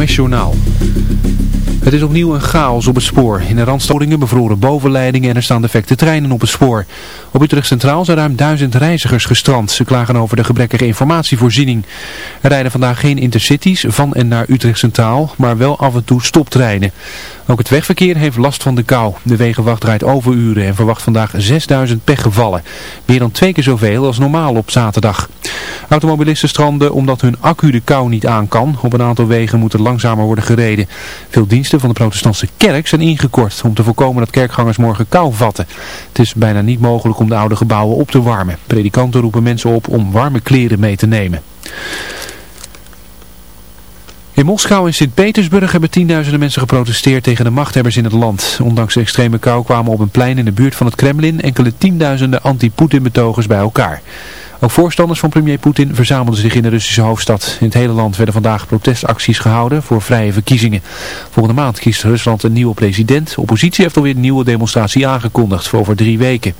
NOS Journaal. Het is opnieuw een chaos op het spoor. In de randstolingen bevroren bovenleidingen en er staan defecte treinen op het spoor. Op Utrecht Centraal zijn ruim duizend reizigers gestrand. Ze klagen over de gebrekkige informatievoorziening. Er rijden vandaag geen intercities van en naar Utrecht Centraal, maar wel af en toe stoptreinen. Ook het wegverkeer heeft last van de kou. De wegenwacht draait overuren en verwacht vandaag 6000 pechgevallen. Meer dan twee keer zoveel als normaal op zaterdag. Automobilisten stranden omdat hun accu de kou niet aan kan. Op een aantal wegen moet er langzamer worden gereden. Veel diensten van de protestantse kerk zijn ingekort om te voorkomen dat kerkgangers morgen kou vatten. Het is bijna niet mogelijk om de oude gebouwen op te warmen. Predikanten roepen mensen op om warme kleren mee te nemen. In Moskou en Sint-Petersburg hebben tienduizenden mensen geprotesteerd tegen de machthebbers in het land. Ondanks de extreme kou kwamen op een plein in de buurt van het Kremlin enkele tienduizenden anti-Poetin betogers bij elkaar. Ook voorstanders van premier Poetin verzamelden zich in de Russische hoofdstad. In het hele land werden vandaag protestacties gehouden voor vrije verkiezingen. Volgende maand kiest Rusland een nieuwe president. De oppositie heeft alweer een nieuwe demonstratie aangekondigd voor over drie weken.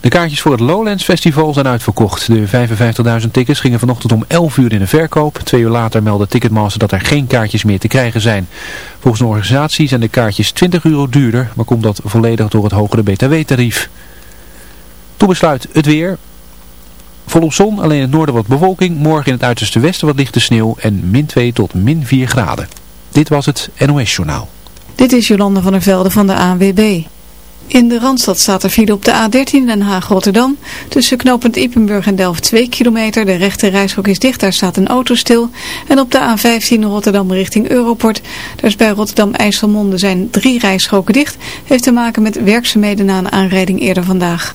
De kaartjes voor het Lowlands Festival zijn uitverkocht. De 55.000 tickets gingen vanochtend om 11 uur in de verkoop. Twee uur later meldde Ticketmaster dat er geen kaartjes meer te krijgen zijn. Volgens de organisatie zijn de kaartjes 20 euro duurder, maar komt dat volledig door het hogere btw-tarief. Toen besluit het weer. Volop zon, alleen in het noorden wat bewolking. Morgen in het uiterste westen wat lichte sneeuw en min 2 tot min 4 graden. Dit was het NOS Journaal. Dit is Jolande van der Velde van de ANWB. In de Randstad staat er file op de A13 Den Haag-Rotterdam. Tussen knooppunt Ippenburg en Delft 2 kilometer. De rechte reishok is dicht, daar staat een auto stil. En op de A15 Rotterdam richting Europort. Daar is bij Rotterdam-IJsselmonde zijn drie rijstroken dicht. Heeft te maken met werkzaamheden na een aanrijding eerder vandaag.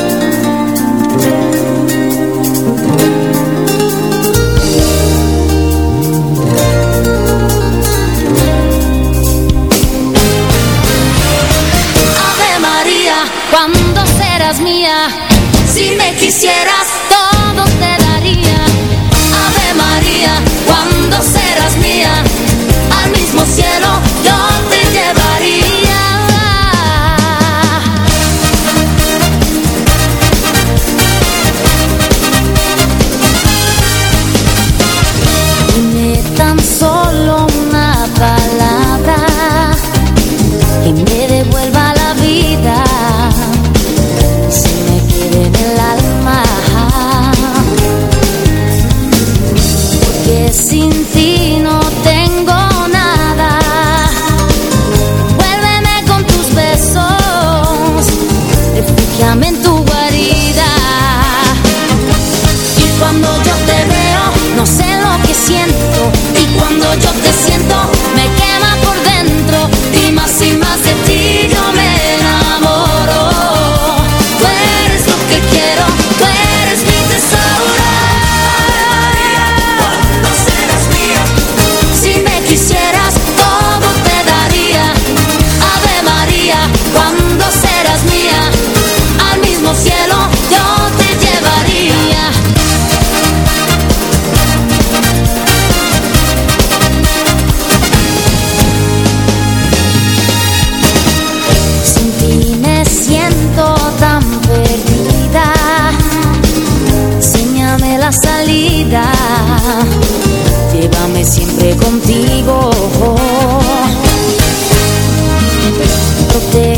otro te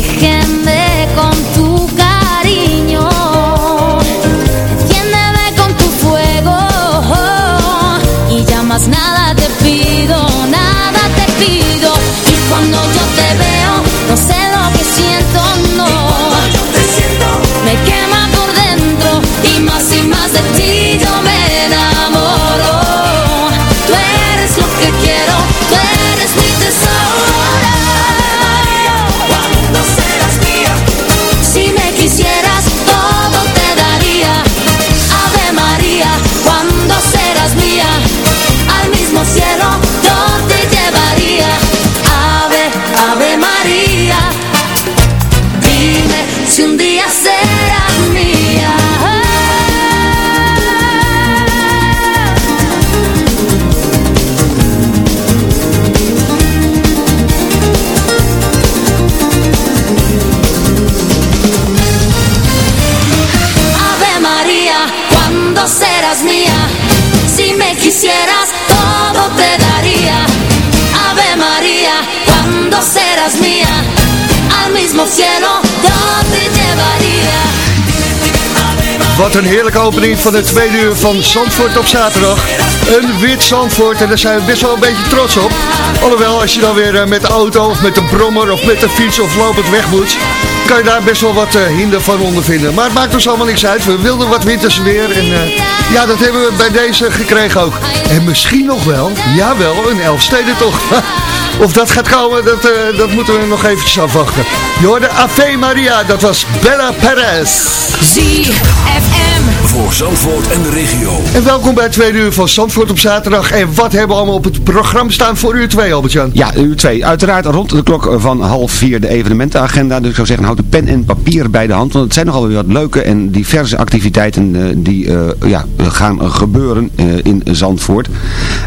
Een heerlijke opening van het tweede uur van Zandvoort op zaterdag. Een wit Zandvoort en daar zijn we best wel een beetje trots op. Alhoewel, als je dan weer eh, met de auto of met de brommer of met de fiets of lopend weg moet... kan je daar best wel wat eh, hinder van ondervinden. Maar het maakt ons allemaal niks uit. We wilden wat winters weer en eh, ja, dat hebben we bij deze gekregen ook. En misschien nog wel, jawel, een Elfstedentocht. Of dat gaat komen, dat, dat moeten we nog eventjes afwachten. Je hoorde Ave Maria, dat was Bella Perez. ZFM. Voor Zandvoort en de regio. En welkom bij het tweede uur van Zandvoort op zaterdag. En wat hebben we allemaal op het programma staan voor uur 2, Albert-Jan? Ja, uur 2. Uiteraard rond de klok van half vier de evenementenagenda. Dus ik zou zeggen, houd de pen en papier bij de hand. Want het zijn nogal weer wat leuke en diverse activiteiten eh, die eh, ja, gaan gebeuren eh, in Zandvoort.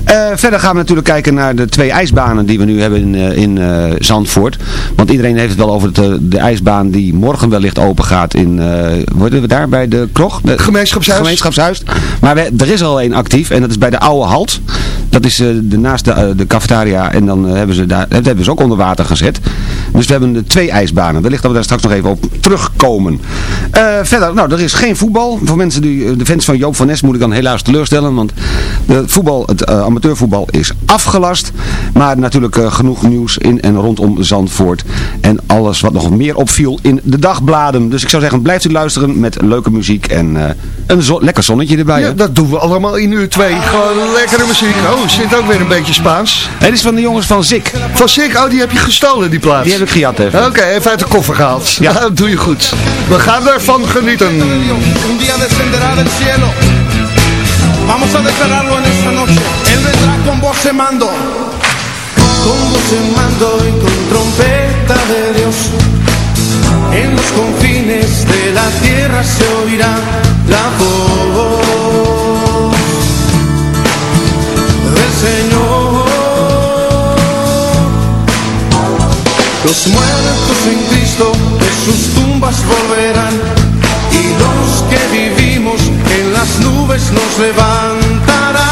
Eh, verder gaan we natuurlijk kijken naar de twee ijsbanen die we nu hebben in, eh, in eh, Zandvoort. Want iedereen heeft het wel over het, de ijsbaan die morgen wellicht open gaat in, eh worden we daar bij de Krog? De, Gemeenschapshuis. Gemeenschapshuis. Maar we, er is al één actief en dat is bij de Oude Halt. Dat is eh, de, naast de, eh, de cafetaria en dan eh, hebben ze daar, dat hebben ze ook onder water gezet. Dus we hebben twee ijsbanen. Wellicht dat we daar straks nog even op terugkomen. Verder, nou, er is geen voetbal. Voor mensen die, de fans van Joop van Nes moet ik dan helaas teleurstellen. Want de voetbal, het amateurvoetbal is afgelast. Maar natuurlijk genoeg nieuws in en rondom Zandvoort. En alles wat nog meer opviel in de dagbladen. Dus ik zou zeggen, blijft u luisteren met leuke muziek en een zo- lekker zonnetje erbij. Ja, hè? dat doen we allemaal in uur 2. Gewoon lekkere muziek. Oh, zit ook weer een beetje Spaans. Het is van de jongens van Zik. Van Sick, oh, die heb je gestolen, die plaats. Die heb ik gejat even. Oké, even uit de koffer gehaald. Ja, dat doe je goed. We gaan ervan genieten. un día descenderá del cielo. Vamos a declararlo en esta noche. Él vendrá con voz de mando. Con voz de mando y con trompeta de Dios. En los confines de la tierra se oirá la voz Señor. Los muertos en Cristo de sus tumbas volverán y los que vivimos en las nubes nos levantarán.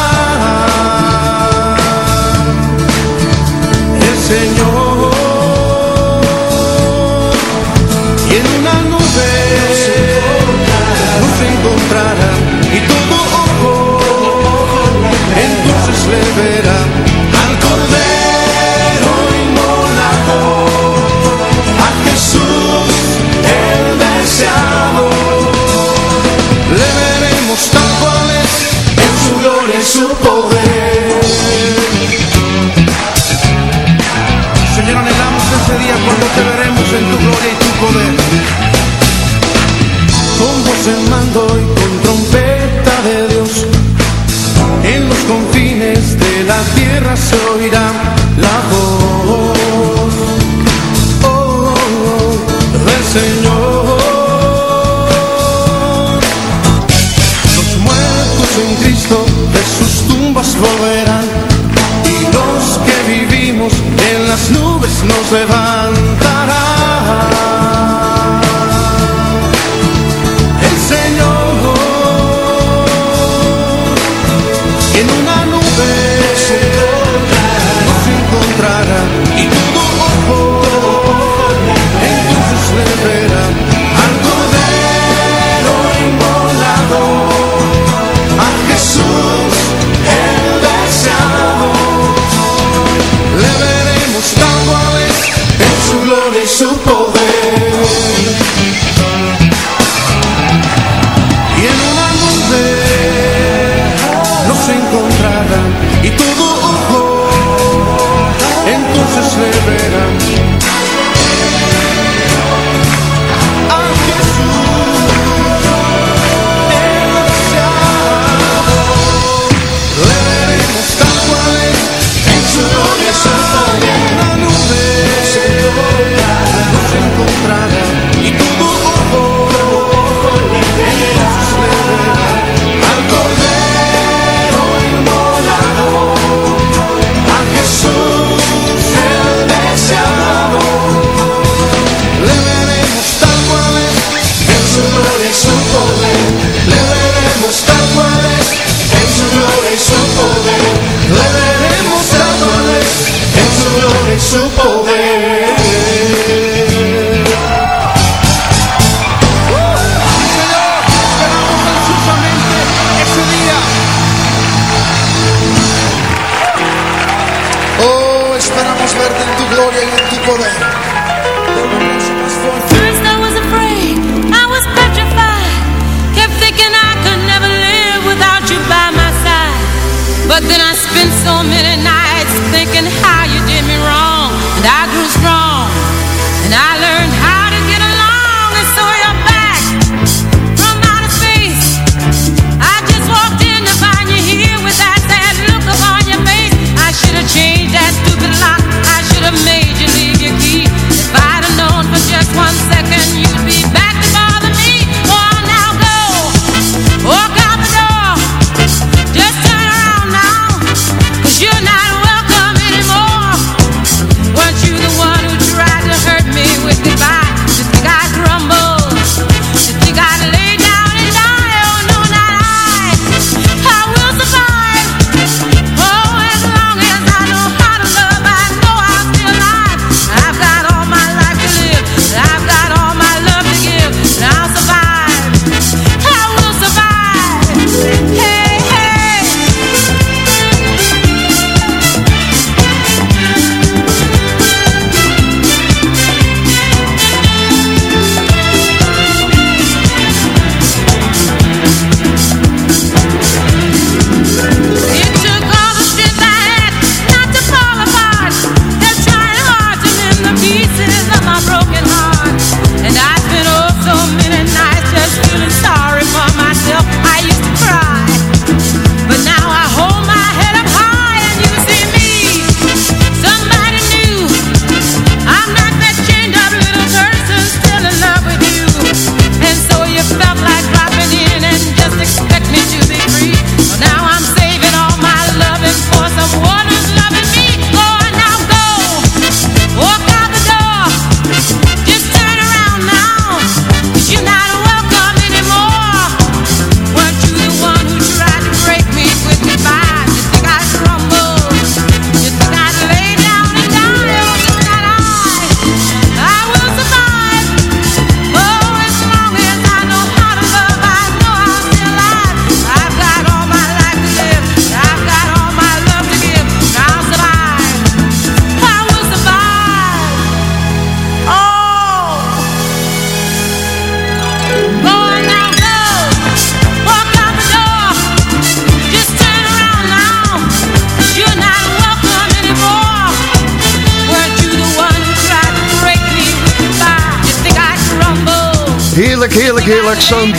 El Señor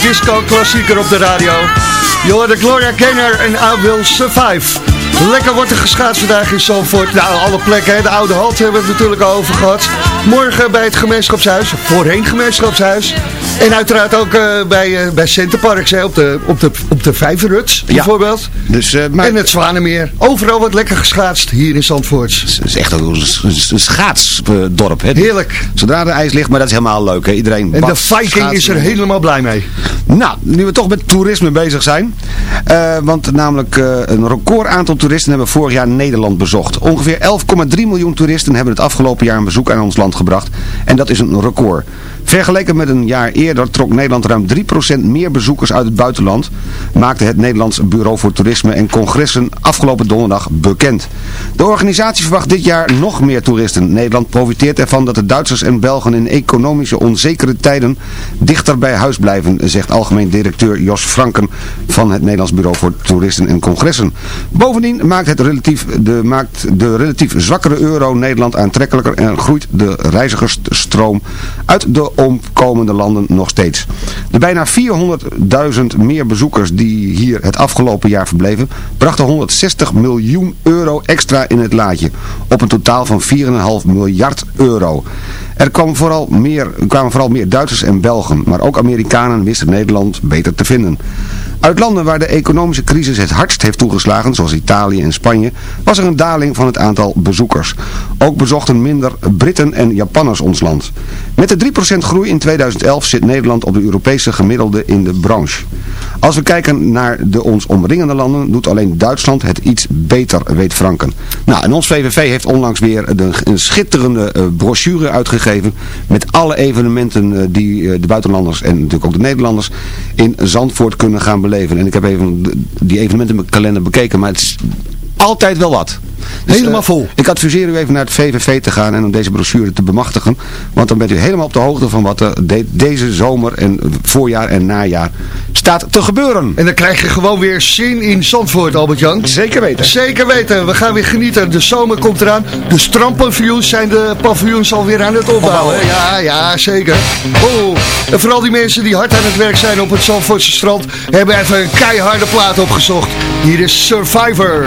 disco-klassieker op de radio. Je de Gloria Kenner en I Will Survive. Lekker wordt er geschaatst vandaag in Zandvoort. Nou, alle plekken, hè. de oude halt hebben we het natuurlijk al over gehad. Morgen bij het gemeenschapshuis, voorheen gemeenschapshuis... En uiteraard ook eh, bij, uh, bij Centerparks, hè, op, de, op, de, op de Vijverruts bijvoorbeeld. Dus. Eh, en het Zwanenmeer. Overal wordt lekker geschaatst hier in Zandvoort. Het is echt een, een schaatsdorp. Hè? Heerlijk. Zodra de ijs ligt, maar dat is helemaal leuk. Hè? Iedereen en de Viking is er helemaal blij mee. Nou, nu we toch met toerisme bezig zijn. want namelijk een record aantal toeristen hebben vorig jaar Nederland bezocht. Ongeveer 11,3 miljoen toeristen hebben het afgelopen jaar een bezoek aan ons land gebracht. En dat is een record. Vergeleken met een jaar eerder trok Nederland ruim 3% meer bezoekers uit het buitenland, maakte het Nederlands Bureau voor Toerisme en Congressen afgelopen donderdag bekend. De organisatie verwacht dit jaar nog meer toeristen. Nederland profiteert ervan dat de Duitsers en Belgen in economische onzekere tijden dichter bij huis blijven, zegt algemeen directeur Jos Franken van het Nederlands Bureau voor Toeristen en Congressen. Bovendien maakt, het relatief, de, maakt de relatief zwakkere euro Nederland aantrekkelijker en groeit de reizigersstroom uit de omkomende landen nog steeds. De bijna 400.000 meer bezoekers die hier het afgelopen jaar verbleven, brachten 160 miljoen euro extra in het laadje. Op een totaal van 4,5 miljard euro. Er kwam vooral meer, kwamen vooral meer Duitsers en Belgen, maar ook Amerikanen wisten Nederland beter te vinden. Uit landen waar de economische crisis het hardst heeft toegeslagen, zoals Italië en Spanje, was er een daling van het aantal bezoekers. Ook bezochten minder Britten en Japanners ons land. Met de 3% groei in 2011 zit Nederland op de Europese gemiddelde in de branche. Als we kijken naar de ons omringende landen, doet alleen Duitsland het iets beter, weet Franken. Nou, en ons VVV heeft onlangs weer een schitterende uh, brochure uitgegeven met alle evenementen eh, die uh, de buitenlanders en natuurlijk ook de Nederlanders in Zandvoort kunnen gaan beleven. En ik heb even die evenementen in mijn kalender bekeken, maar het is altijd wel wat. Dus, helemaal vol. Uh, ik adviseer u even naar het VVV te gaan en om deze brochure te bemachtigen. Want dan bent u helemaal op de hoogte van wat er de, deze zomer en voorjaar en najaar staat te gebeuren. En dan krijg je gewoon weer zin in Zandvoort, Albert-Jan. Zeker weten. Zeker weten. We gaan weer genieten. De zomer komt eraan. De strandpaviljoens zijn de paviljoens alweer aan het opbouwen. Ja, ja, zeker. Oh. En vooral die mensen die hard aan het werk zijn op het Zandvoortse strand... hebben even een keiharde plaat opgezocht. Hier is Survivor.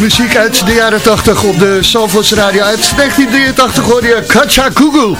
muziek uit de jaren 80 op de Salvos Radio. Uit 1983 hoorde je Katja Google.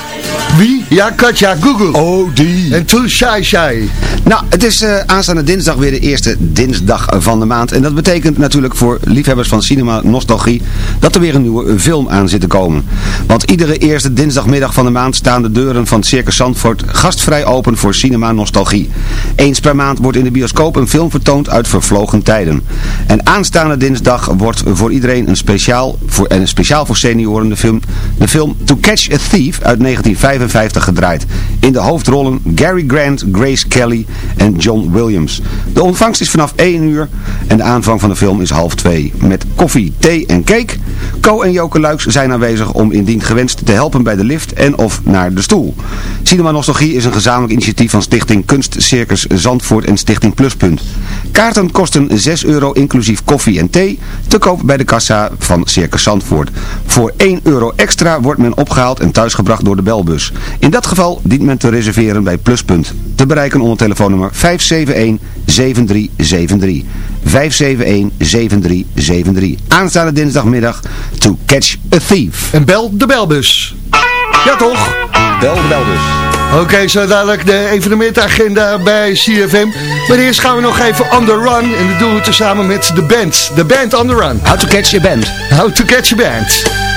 Wie? Ja, Katja Google. Oh, die. En toen Shai Shai. Nou, het is uh, aanstaande dinsdag weer de eerste dinsdag van de maand. En dat betekent natuurlijk voor liefhebbers van cinema nostalgie dat er weer een nieuwe film aan zit te komen. Want iedere eerste dinsdagmiddag van de maand staan de deuren van Circus Zandvoort gastvrij open voor cinema nostalgie. Eens per maand wordt in de bioscoop een film vertoond uit vervlogen tijden. En aanstaande dinsdag wordt voor iedereen een speciaal, voor, en speciaal voor senioren de film, de film To Catch a Thief uit 1955 gedraaid. In de hoofdrollen Gary Grant, Grace Kelly en John Williams. De ontvangst is vanaf 1 uur en de aanvang van de film is half 2. Met koffie, thee en cake. Co en Joke Luiks zijn aanwezig om indien gewenst te helpen bij de lift en of naar de stoel. Cinema Nostalgie is een gezamenlijk initiatief van Stichting Kunstcircus Zandvoort en Stichting Pluspunt. Kaarten kosten 6 euro inclusief koffie en thee, te koop bij de kassa van Circus Zandvoort. Voor 1 euro extra wordt men opgehaald en thuisgebracht door de belbus. In dat geval dient men te reserveren bij Pluspunt. Te bereiken onder telefoonnummer 571-7373. 571-7373. Aanstaande dinsdagmiddag to catch a thief. En bel de belbus. Ja toch? Bel de belbus. Oké, zo dadelijk de evenementagenda bij CFM. Maar eerst gaan we nog even on the run. En dat doen we tezamen met de band. De band on the run. How to catch your band. How to catch your band.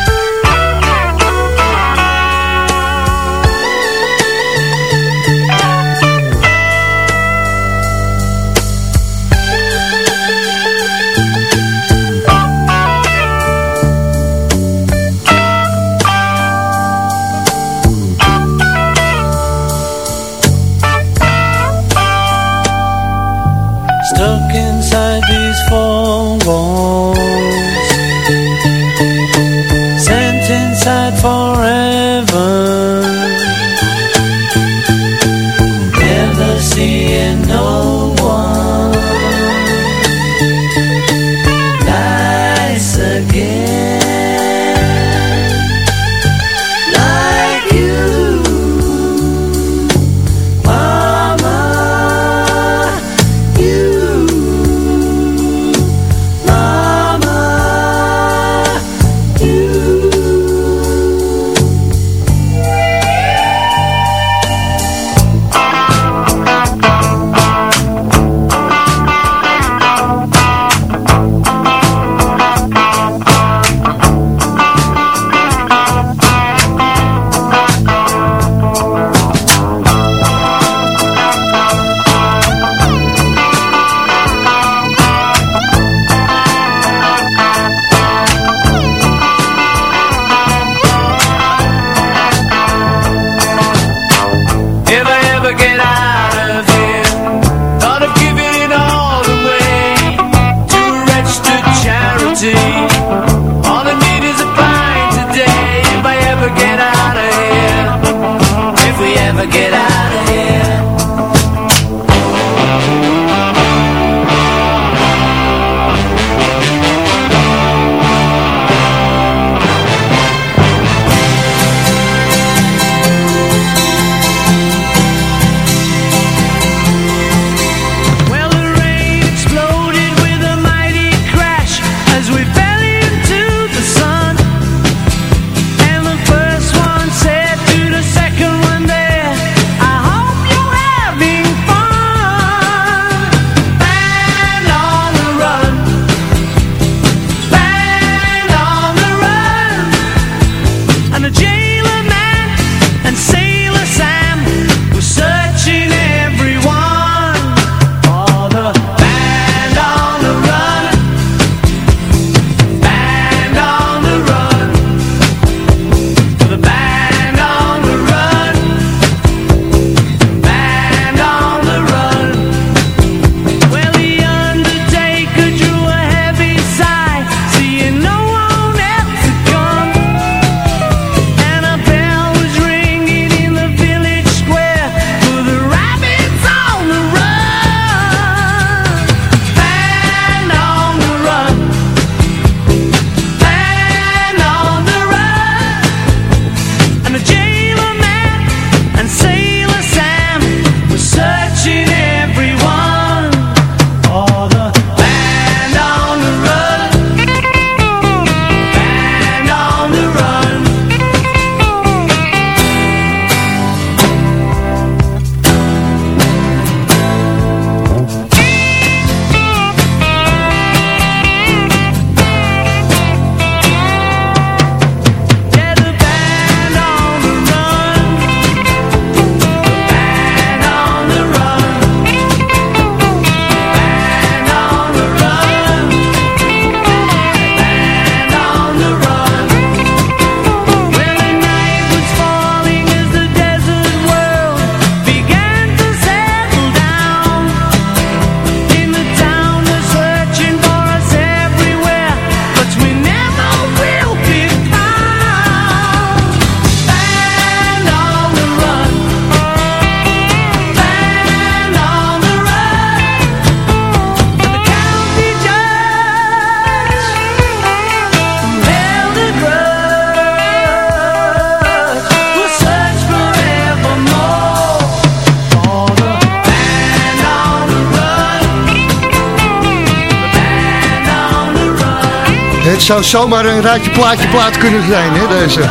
Zou zomaar een raadje plaatje plaat kunnen zijn, hè, deze.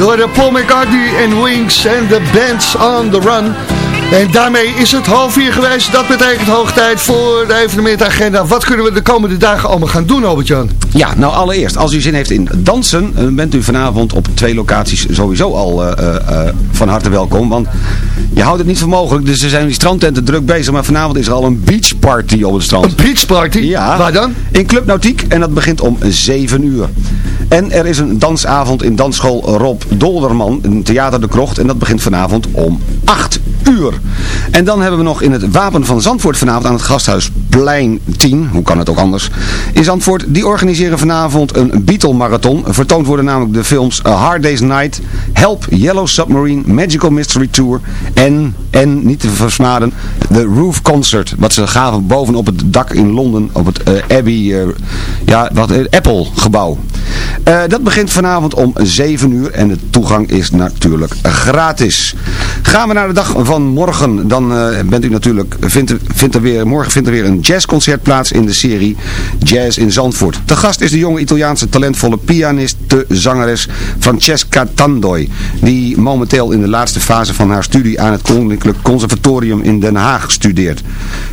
Hoorde Paul McCartney en Wings en de Bands on the Run. En daarmee is het half vier geweest. Dat betekent hoog tijd voor de evenementagenda. Wat kunnen we de komende dagen allemaal gaan doen, Albert-Jan? Ja, nou allereerst, als u zin heeft in dansen, eh, bent u vanavond op twee locaties sowieso al eh, eh, van harte welkom. Want je houdt het niet voor mogelijk, dus er zijn die strandtenten druk bezig. Maar vanavond is er al een beachparty op het strand. Een beachparty? Ja. Waar dan? In Club Nautiek en dat begint om 7 uur. En er is een dansavond in dansschool Rob Dolderman in Theater de Krocht. En dat begint vanavond om 8 uur. En dan hebben we nog in het Wapen van Zandvoort vanavond aan het Gasthuisplein 10. Hoe kan het ook anders? In Zandvoort, die organiseren vanavond een Beatle Marathon. Vertoond worden namelijk de films Hard Day's Night, Help, Yellow Submarine, Magical Mystery Tour en, en niet te versmaden, The Roof Concert. Wat ze gaven bovenop het dak in Londen op het eh, Abbey, eh, ja, wat, eh, Apple gebouw. Eh, dat begint vanavond om 7 uur en de toegang is natuurlijk gratis. Gaan we naar de dag van morgen, dan eh, bent u natuurlijk, vindt, vindt er weer, morgen vindt er weer een jazzconcert plaats in de serie Jazz in Zandvoort. De gast is de jonge Italiaanse talentvolle pianist, de zangeres Francesca Tandoi, die momenteel in de laatste fase van haar studie aan het Koninklijk Conservatorium in Den Haag studeert.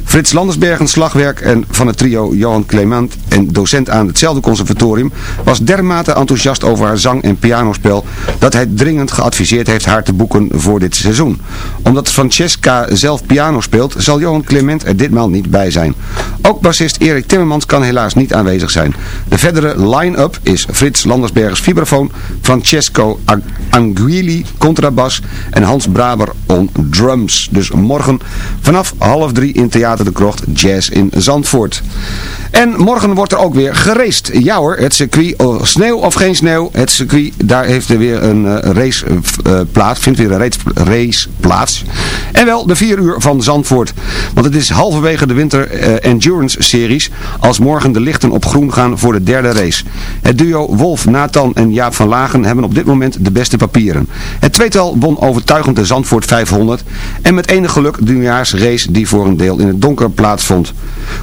Frits Landersbergen, slagwerk en van het trio Johan Clement en docent aan hetzelfde conservatorium, was dermate enthousiast over haar zang- en pianospel dat hij dringend geadviseerd heeft haar te boeken voor dit seizoen. Omdat Francesca zelf piano speelt, zal Johan Clement er ditmaal niet bij zijn. Ook bassist Erik Timmermans kan helaas niet aanwezig zijn. De verdere line-up is Frits Landersbergers vibrafoon, Francesco Anguili contrabas en Hans Braber on drums. Dus morgen vanaf half drie in Theater de Krocht Jazz in Zandvoort. En morgen wordt er ook weer geraced. Ja hoor, het circuit, sneeuw of geen sneeuw, het circuit, daar heeft er weer een eh, race eh, eh, plaats, vindt weer een race, plaats. En wel de 4 uur van Zandvoort. Want het is halverwege de winter endurance series als morgen de lichten op groen gaan voor de derde race. Het duo Wolf, Nathan en Jaap van Lagen hebben op dit moment de beste papieren. Het tweetal won overtuigend de Zandvoort 500 en met enig geluk de nieuwjaarsrace die voor een deel in het donker plaatsvond.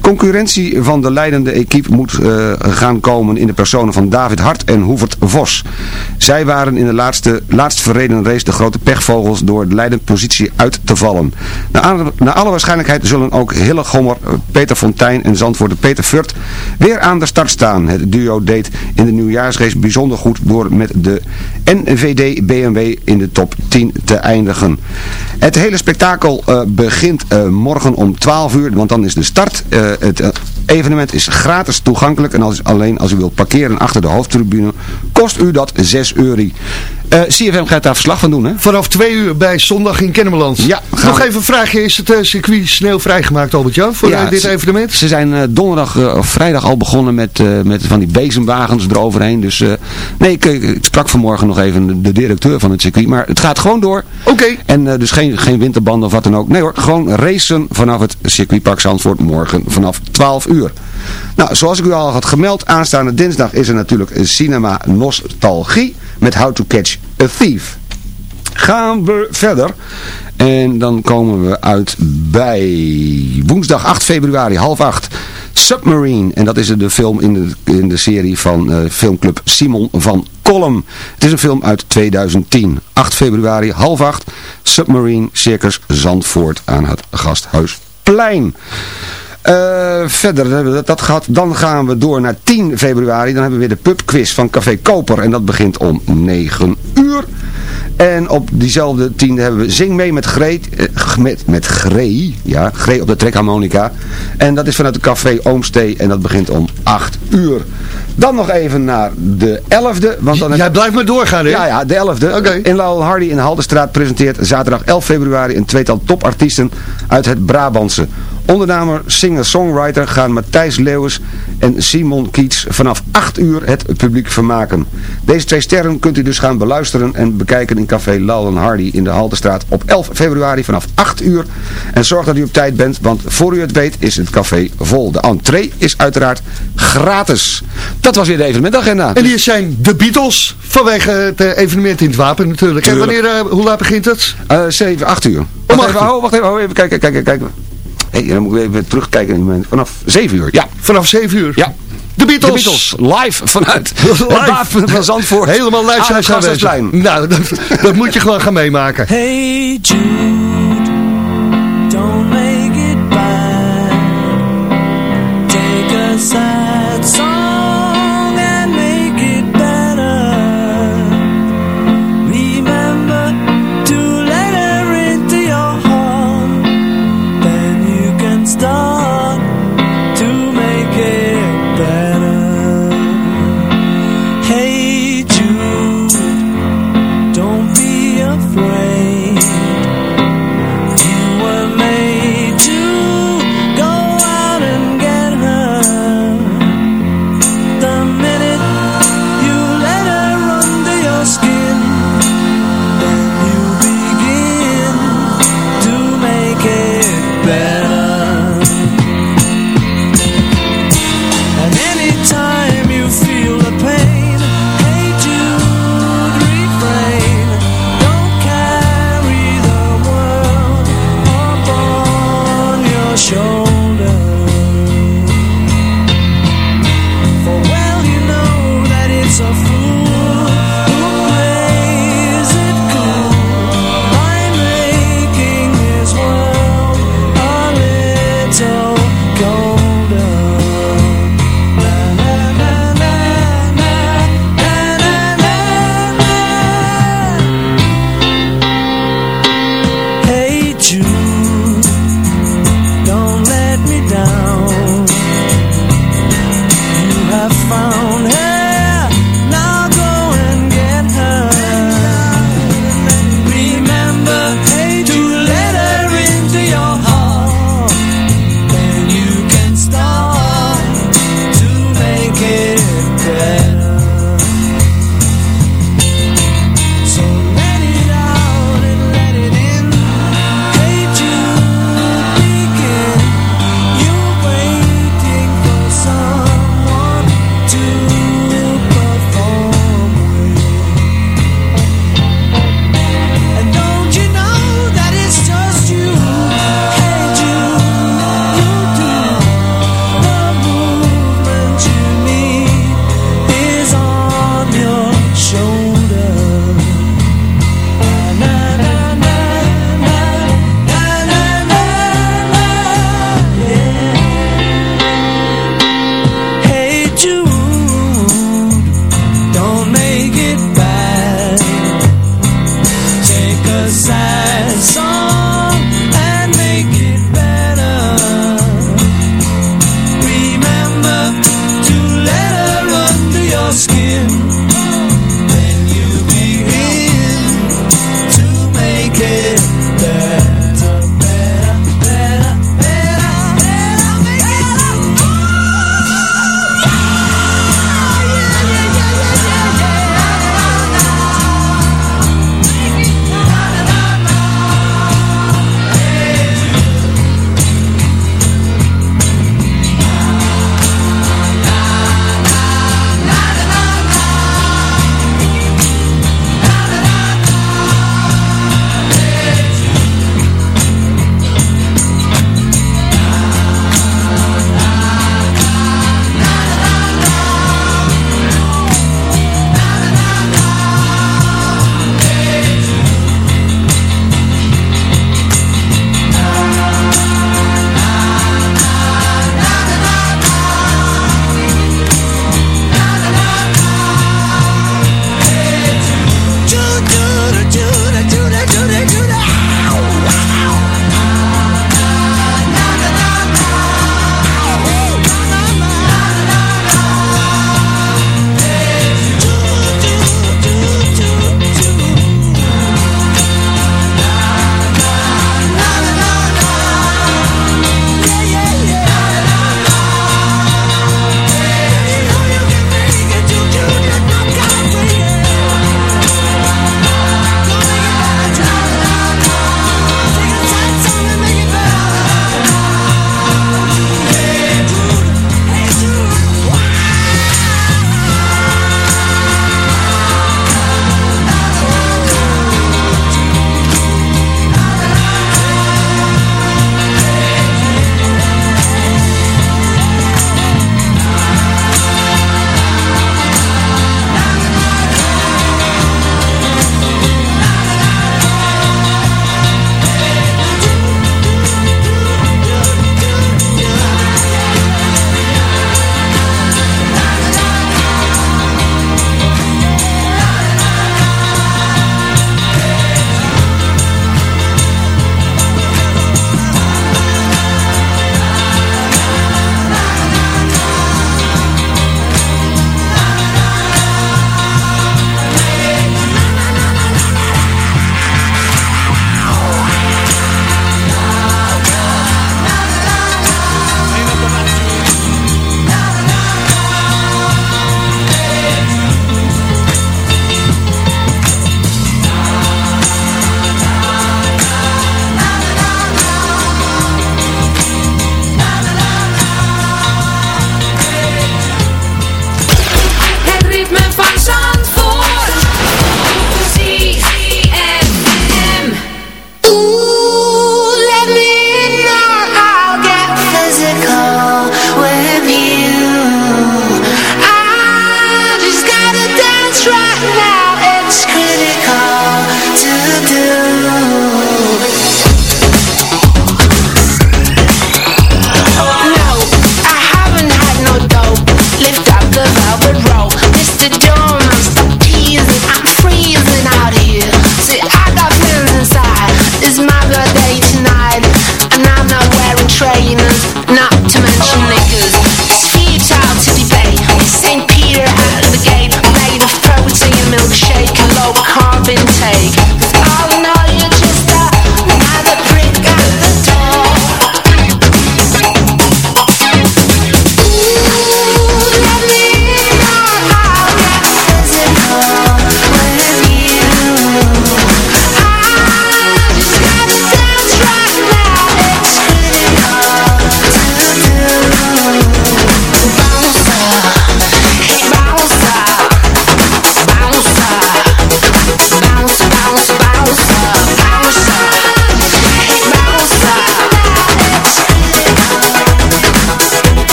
Concurrentie van de leidende equipe moet gaan komen in de personen van David Hart en Hoevert Vos. Zij waren in de laatste, laatst verreden race de grote pechvogels door de leidende positie uit te vallen. Naar, alle- waarschijnlijkheid zullen ook Hille Gommer, Peter Fontijn en Zandvoorter Peter Furt weer aan de start staan. Het duo deed in de nieuwjaarsrace bijzonder goed door met de NVD BMW in de top 10 te eindigen. Het hele spektakel eh, begint eh, morgen om 12 uur, want dan is de start. Eh, het evenement is gratis toegankelijk en als, alleen als u wilt parkeren achter de hoofdtribune kost u dat 6 euro. Eh, CFM gaat daar verslag van doen, hè? Vanaf twee uur bij Zondag in Kennemerland. Ja, Nog we- even een vraagje. Is het eh, circuit sneeuwvrij gemaakt, Albert-Jan, voor Ja, eh, dit evenement? Ze zijn donderdag of vrijdag al begonnen met, met van die bezemwagens eroverheen. Dus nee, ik, ik sprak vanmorgen nog even de, de directeur van het circuit. Maar het gaat gewoon door. Oké. En dus geen, geen winterbanden of wat dan ook. Nee hoor, gewoon racen vanaf het circuitpark Zandvoort morgen vanaf 12 uur. Nou, zoals ik u al had gemeld, aanstaande dinsdag is er natuurlijk Cinema Nostalgie met How to Catch a Thief. Gaan we verder. En dan komen we uit bij woensdag 8 februari, half 8. Submarine. En dat is de film in de, in de serie van eh, filmclub Simon van Kolm. Het is een film uit 2010. 8 februari, half 8. Submarine Circus Zandvoort aan het Gasthuisplein. Eh, verder hebben we dat, gehad. Dan gaan we door naar 10 februari. Dan hebben we weer de pubquiz van Café Koper. En dat begint om 9 uur. En op diezelfde 10 hebben we Zing mee met Greet. eh, met, met Gree. Ja, Gree op de trekharmonica. En dat is vanuit het Café Oomstee. En dat begint om 8 uur. Dan nog even naar de 11e. Want dan heb- Jij blijft maar doorgaan, hè? ja, ja, de 11e. Oké. In Laurel Hardy in de Haldenstraat presenteert zaterdag 11 februari een tweetal topartiesten uit het Brabantse. Ondernamer, singer-songwriter gaan Matthijs Leeuwens en Simon Kiets vanaf 8 uur het publiek vermaken. Deze twee sterren kunt u dus gaan beluisteren en bekijken in café Laurel Hardy in de Haldenstraat op 11 februari vanaf 8 uur. En zorg dat u op tijd bent, want voor u het weet is het café vol. De entree is uiteraard gratis. Dat was weer de evenementagenda. En hier zijn de Beatles, vanwege het eh, evenement in het Wapen natuurlijk. En wanneer, eh, hoe laat begint het? Eh 7, 8 uur. Wacht acht even, oh, wacht even, oh, even kijken, kijken, kijken. Hey, dan moet ik even terugkijken. Vanaf 7 uur. Ja. Vanaf 7 uur? Ja. De Beatles. Beatles. live vanuit live. het Wapen van Zandvoort. Helemaal live zijn. Nou, dat, dat moet je gewoon gaan meemaken. Hey Jude. you.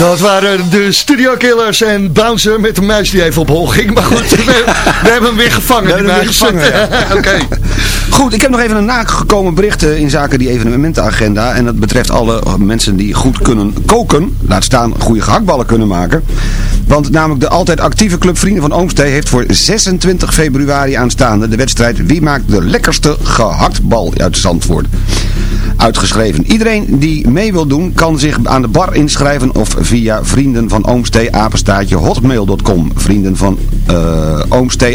Waren de Studio Killers en Bouncer met de muis die even op hol ging. Maar goed, we, we hebben hem weer gevangen. We hem gevangen, Oké. Goed, ik heb nog even een nagekomen bericht eh, in zaken die evenementenagenda. En dat betreft alle mensen die goed kunnen koken. Laat staan goede gehaktballen kunnen maken. Want namelijk de altijd actieve club Vrienden van Oomstee heeft voor 26 februari aanstaande de wedstrijd Wie maakt de lekkerste gehaktbal uit Zandvoort uitgeschreven. Iedereen die mee wil doen kan zich aan de bar inschrijven of via vrienden van Oomstee hotmail.com. Vrienden van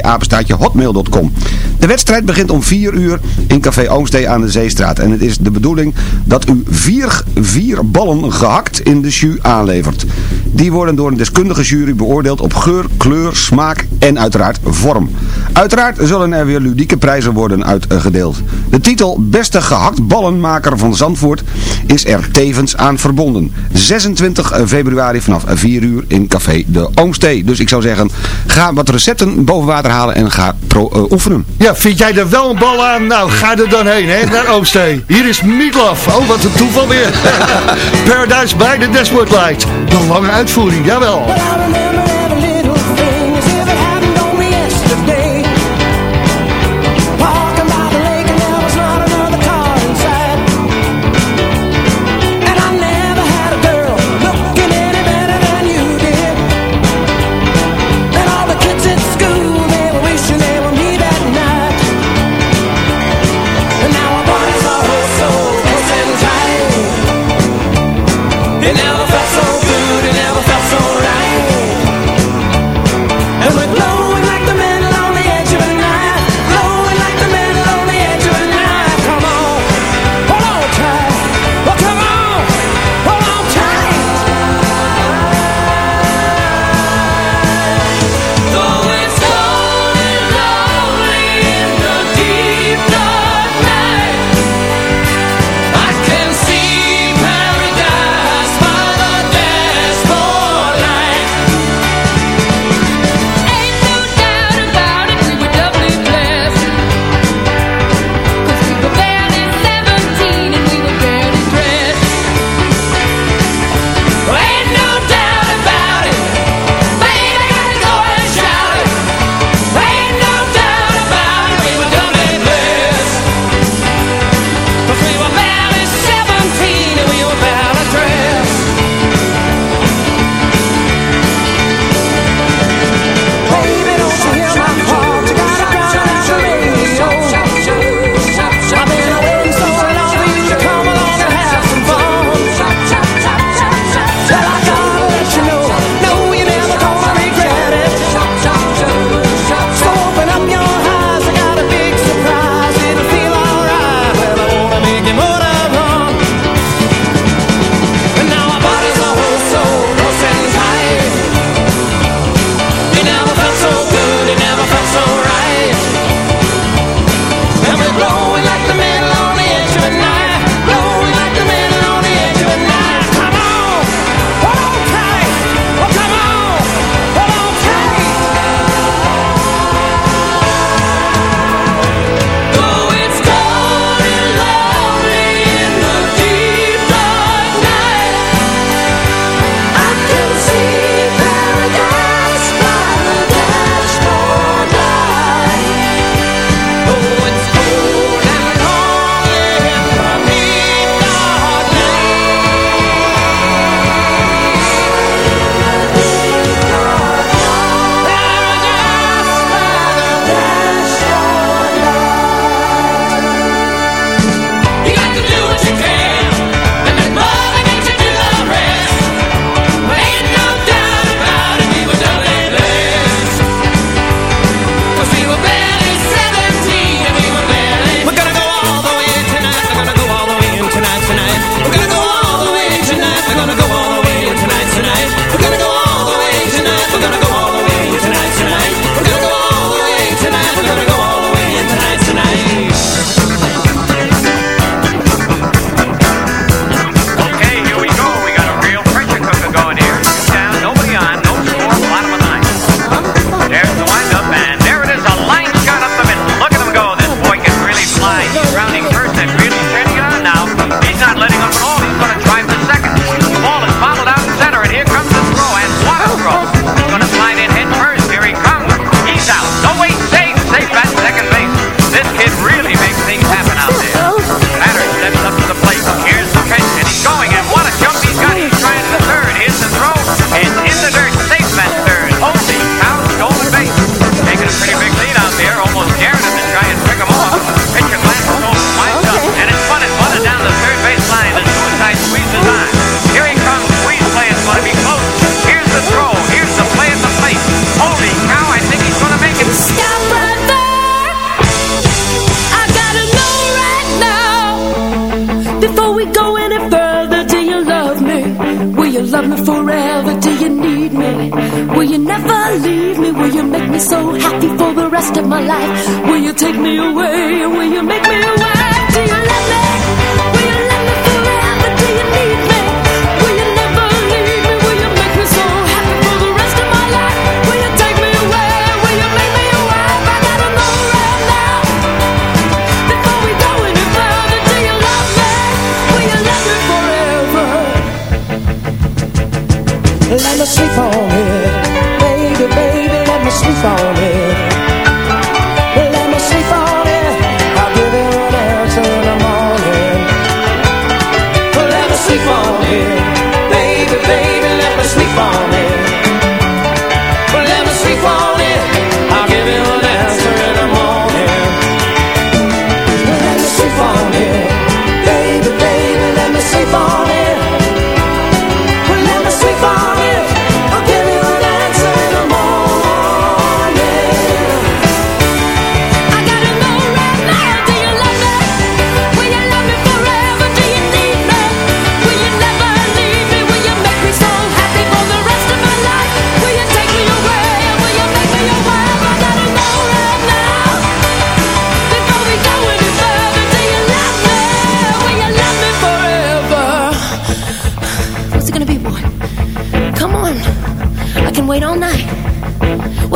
apenstaatje hotmail.com. De wedstrijd begint om 4 uur in Café Oomstee aan de Zeestraat. En het is de bedoeling dat u vier, vier ballen gehakt in de jus aanlevert. Die worden door een deskundige jury beoordeeld op geur, kleur, smaak en uiteraard vorm. Uiteraard zullen er weer ludieke prijzen worden uitgedeeld. De titel Beste gehakt van Zandvoort is er tevens aan verbonden. 26 februari vanaf 4 uur in Café de Oomstee. Dus ik zou zeggen, ga wat recepten boven water halen en ga pro, uh, oefenen. Ja, vind jij er wel een bal aan? Nou, ga er dan heen, hè, naar Oomstee. Hier is Meatloaf. Oh, wat een toeval weer. Paradise by the Dashboard Light. Een lange uitvoering, jawel. Me so happy for the rest of my life? Will you take me away? Will you make me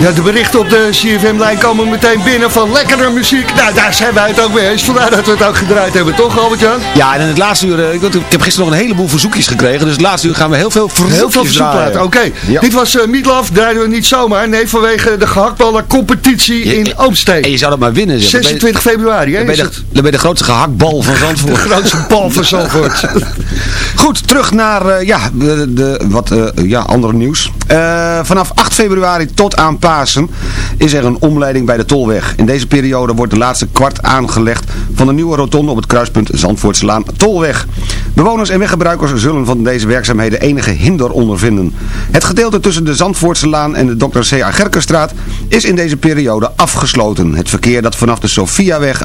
Ja, de berichten op de CFM-lijn komen meteen binnen van lekkere muziek. Nou, daar zijn wij het ook mee eens. Vandaar dat we het ook gedraaid hebben, toch Albert-Jan? Ja, en in het laatste uur, eh, ik, ik heb gisteren nog een heleboel verzoekjes gekregen, dus het laatste uur gaan we heel veel verzoekjes Heel veel verzoekplaten. Oké, Ja. dit was uh, Meatloaf, draaiden we niet zomaar. Nee, vanwege de gehaktballen competitie in Oomsteen. En je zou dat maar winnen. zeg. Dan ben je- 26 februari, hè? Dan ben, je de, dan ben je de grootste gehaktbal van Zandvoort. De grootste bal van Zandvoort. Goed, terug naar eh, ja, de, de, wat eh, ja, andere nieuws. Eh, vanaf 8 februari tot aan Is er een omleiding bij de Tolweg. In deze periode wordt de laatste kwart aangelegd van de nieuwe rotonde op het kruispunt Zandvoortslaan Tolweg. Bewoners en weggebruikers zullen van deze werkzaamheden enige hinder ondervinden. Het gedeelte tussen de Zandvoortselaan en de Dr. C.A. Gerkenstraat is in deze periode afgesloten. Het verkeer dat vanaf de Sofiaweg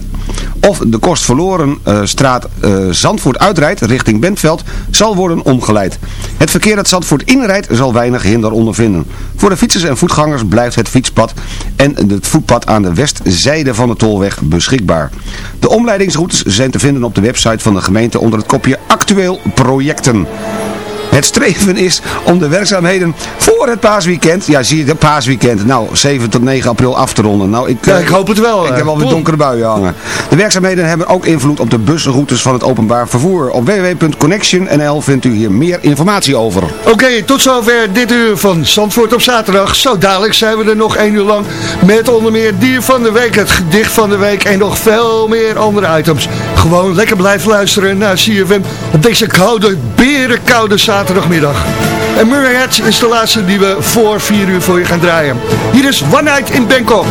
of de Kostverlorenstraat eh Zandvoort uitrijdt richting Bentveld zal worden omgeleid. Het verkeer dat Zandvoort inrijdt zal weinig hinder ondervinden. Voor de fietsers en voetgangers blijft het fietspad en het voetpad aan de westzijde van de Tolweg beschikbaar. De omleidingsroutes zijn te vinden op de website van de gemeente onder het kopje Actueel Projecten. Het streven is om de werkzaamheden voor het paasweekend, ja zie je, het paasweekend, nou 7 tot 9 april af te ronden. Nou, ik, Ja, eh, ik hoop het wel. Ik eh. heb alweer Poeh. donkere buien hangen. De werkzaamheden hebben ook invloed op de busroutes van het openbaar vervoer. Op www.connection.nl vindt u hier meer informatie over. Oké, tot zover dit uur van Zandvoort op zaterdag. Zo dadelijk zijn we er nog één uur lang met onder meer dier van de week, het gedicht van de week en nog veel meer andere items. Gewoon lekker blijven luisteren naar CFM op deze koude, berenkoude zaterdagmiddag. En Murray is de laatste die we voor vier uur voor je gaan draaien. Hier is One Night in. Bangkok,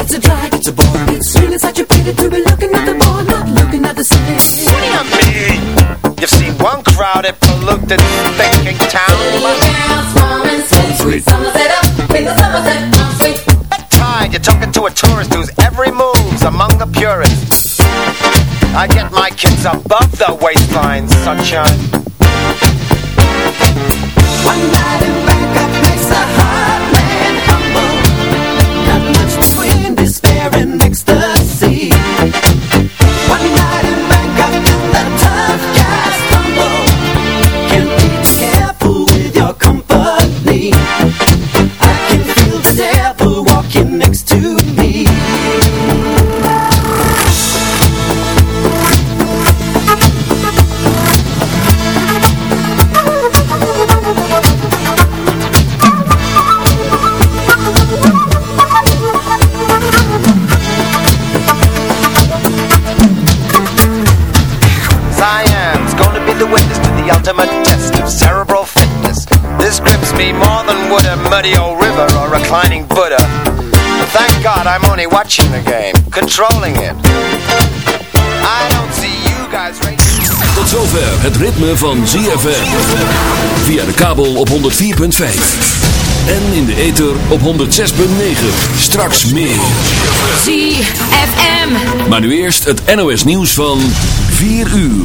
It's a drag, it's a bore. It's really such a pity to be looking at the board, not looking at the city. What do you mean? You've seen one crowded, polluted, thinking town. At tide, you're talking to a tourist whose every move's among the purists. I get my kids above the waistline, sunshine. One night muddy old river or reclining Buddha. But thank God I'm only watching the game, controlling it. I don't see you guys racing. Tot zover het ritme van ZFM. Via de kabel op 104.5. En in de ether op 106.9. Straks meer. ZFM. Maar nu eerst het NOS nieuws van 4 uur.